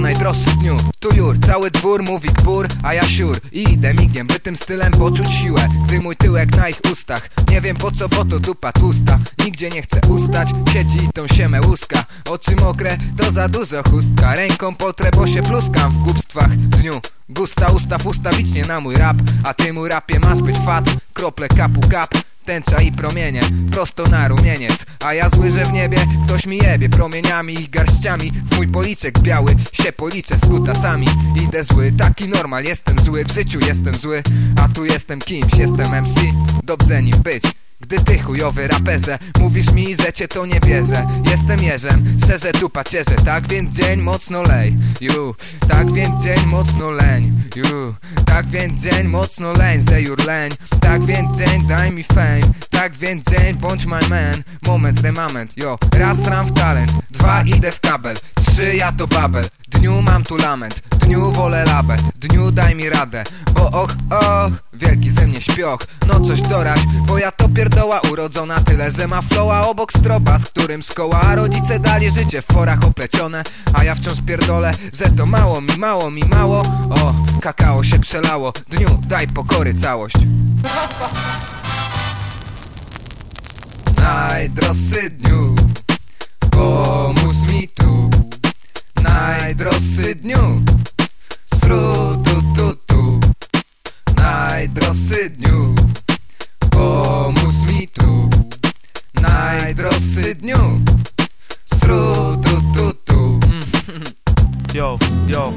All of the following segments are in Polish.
najdroższy dniu. Tu jur, cały dwór mówi kbur, a ja siur. I idę migiem, by tym stylem poczuć siłę. Gdy mój tyłek na ich ustach. Nie wiem po co, bo to dupa tłusta. Nigdzie nie chcę ustać, siedzi i tą siemę łuska. Oczy mokre, to za dużo chustka. Ręką potrę, bo się pluskam w głupstwach dniu. Gusta ustaw ustawicznie na mój rap. A ty mój rapie masz być fat. Krople kapu kap Tęcza i promienie, prosto na rumieniec. A ja zły, że w niebie ktoś mi jebie Promieniami i garściami. W mój policzek biały się policzę z kutasami. Idę zły, taki normal, jestem zły W życiu jestem zły, a tu jestem kimś Jestem MC, dobrze nim być. Gdy ty chujowy raperze Mówisz mi, że cię to nie bierze. Jestem jeżem, szczerze tu pacierze Tak więc dzień mocno lej. Ju, tak więc dzień mocno leń Ju, tak więc dzień mocno leń jur leń. Tak więc dzień daj mi fame. Tak więc dzień bądź my man. Moment, remament, yo. Raz ram w talent Dwa idę w kabel. Trzy ja to babel. Dniu mam tu lament Dniu wolę labę Dniu daj mi radę Bo och, och Wielki ze mnie śpioch. No coś dorać Bo ja to pierdoła urodzona Tyle, że ma flowa obok stropa Z którym szkoła A rodzice dali życie w forach oplecione. A ja wciąż pierdolę Że to mało mi, mało mi, mało. O, kakao się przelało Dniu daj pokory całość. Najdroższy dniu Pomóż mi tu. Najdroższy dniu Sru tu tu tu. Najdroższy dniu. Pomóż mi tu. Najdroższy dniu. Sru tu tu tu. Yo, yo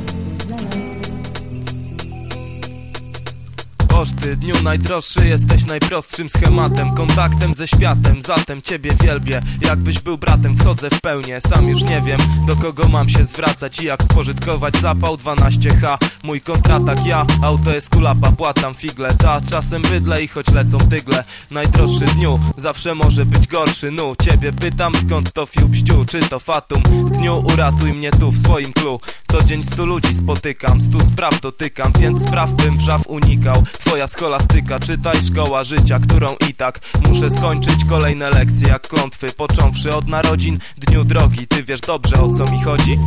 Koszty dniu najdroższy jesteś najprostszym schematem Kontaktem ze światem, zatem ciebie wielbię. Jakbyś był bratem, wchodzę w pełnię Sam już nie wiem, do kogo mam się zwracać I jak spożytkować zapał 12H Mój kontratak, ja, auto jest kulapa Płatam figle, ta czasem bydle I choć lecą tygle. Najdroższy dniu, zawsze może być gorszy Nu, ciebie pytam skąd to fiu bździu Czy to fatum? Dniu uratuj mnie tu w swoim klu Co dzień stu ludzi spotykam, stu spraw dotykam Więc spraw bym wrzaw unikał. Twoja scholastyka, czytaj szkoła życia, którą i tak muszę skończyć. Kolejne lekcje jak klątwy, począwszy od narodzin. Dniu drogi, ty wiesz dobrze o co mi chodzi?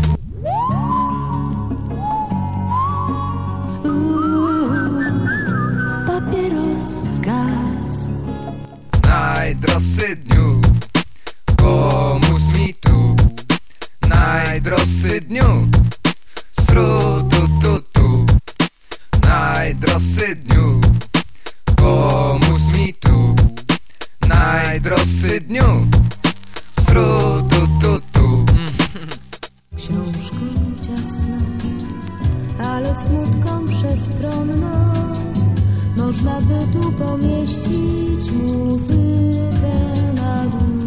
Papieros zgasł Najdroższy dniu. Pomóż mi tu. Najdroższy dniu tru, tu, tu, tu. Najdroższy dniu. Pomóż mi tu. Najdroższy dniu. Sru, tu, tu, tu. Książką ciasno Ale smutką przestronną Można by tu pomieścić muzykę na dół.